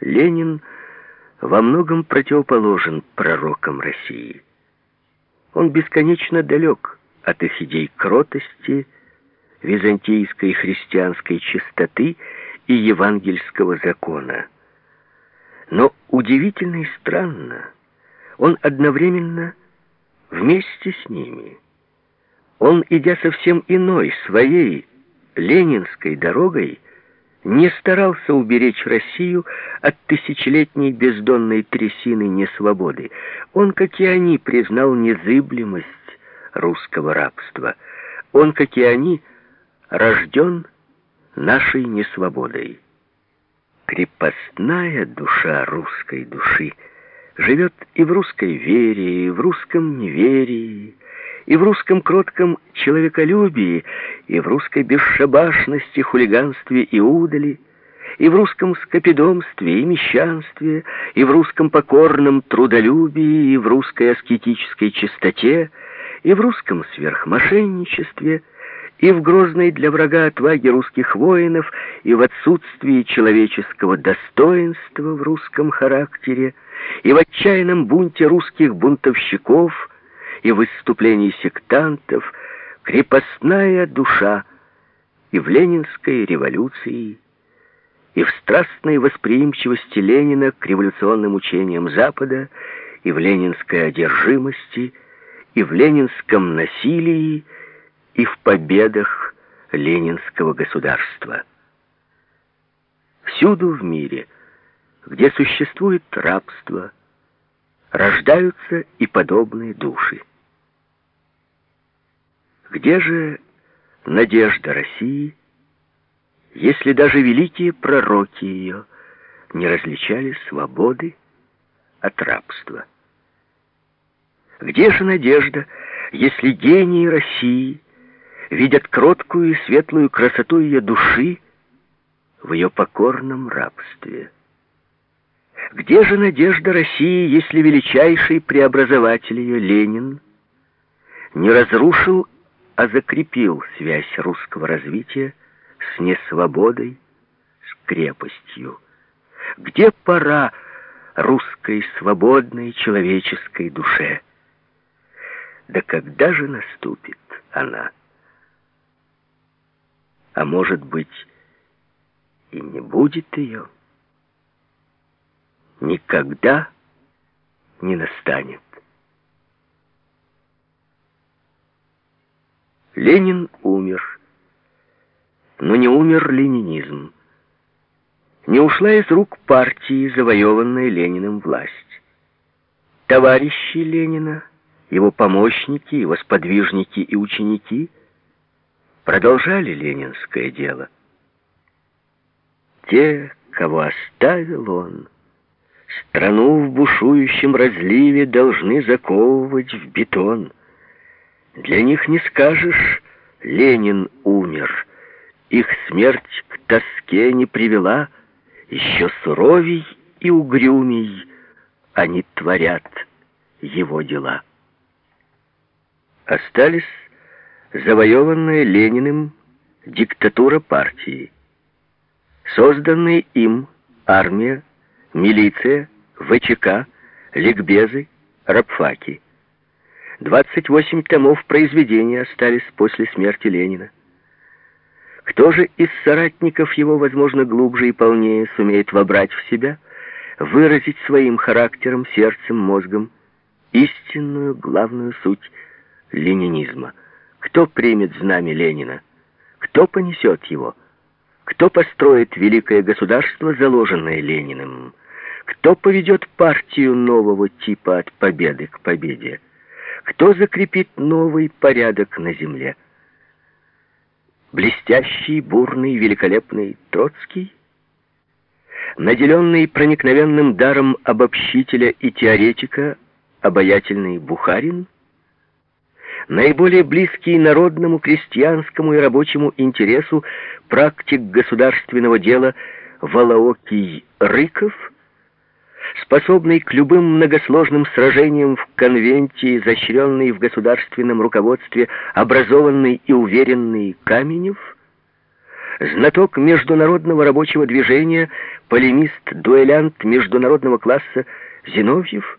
Ленин во многом противоположен пророкам России. Он бесконечно далек от их идей кротости, византийской христианской чистоты и евангельского закона. Но удивительно и странно, он одновременно вместе с ними. Он, идя совсем иной, своей, ленинской дорогой, не старался уберечь Россию от тысячелетней бездонной трясины несвободы. Он, как и они, признал незыблемость русского рабства. Он, как и они, рожден нашей несвободой. Крепостная душа русской души живет и в русской вере, и в русском неверии, и в русском кротком человеколюбии, и в русской бесшабашности, хулиганстве и удали, и в русском скопидомстве и мещанстве, и в русском покорном трудолюбии, и в русской аскетической чистоте, и в русском сверхмошенничестве, и в грозной для врага отваге русских воинов, и в отсутствии человеческого достоинства в русском характере, и в отчаянном бунте русских бунтовщиков, и в выступлении сектантов, крепостная душа и в ленинской революции, и в страстной восприимчивости Ленина к революционным учениям Запада, и в ленинской одержимости, и в ленинском насилии, и в победах ленинского государства. Всюду в мире, где существует рабство, рождаются и подобные души. Где же надежда России, если даже великие пророки ее не различали свободы от рабства? Где же надежда, если гении России видят кроткую и светлую красоту ее души в ее покорном рабстве? Где же надежда России, если величайший преобразователь ее Ленин не разрушил а закрепил связь русского развития с несвободой, с крепостью. Где пора русской свободной человеческой душе? Да когда же наступит она? А может быть, и не будет ее? Никогда не настанет. Ленин умер. Но не умер ленинизм. Не ушла из рук партии, завоеванная Лениным власть. Товарищи Ленина, его помощники, его сподвижники и ученики продолжали ленинское дело. Те, кого оставил он, страну в бушующем разливе должны заковывать в бетон — для них не скажешь «Ленин умер». Их смерть к тоске не привела, еще суровей и угрюмей они творят его дела. Остались завоеванная Лениным диктатура партии, созданные им армия, милиция, ВЧК, ликбезы, рабфаки. 28 томов произведения остались после смерти Ленина. Кто же из соратников его, возможно, глубже и полнее сумеет вобрать в себя, выразить своим характером, сердцем, мозгом истинную главную суть ленинизма? Кто примет знамя Ленина? Кто понесет его? Кто построит великое государство, заложенное Лениным? Кто поведет партию нового типа от победы к победе? Кто закрепит новый порядок на земле? Блестящий, бурный, великолепный Троцкий? Наделенный проникновенным даром обобщителя и теоретика, обаятельный Бухарин? Наиболее близкий народному, крестьянскому и рабочему интересу практик государственного дела Волоокий Рыков – способный к любым многосложным сражениям в конвенте, изощренный в государственном руководстве, образованный и уверенный Каменев, знаток международного рабочего движения, полемист, дуэлянт международного класса Зиновьев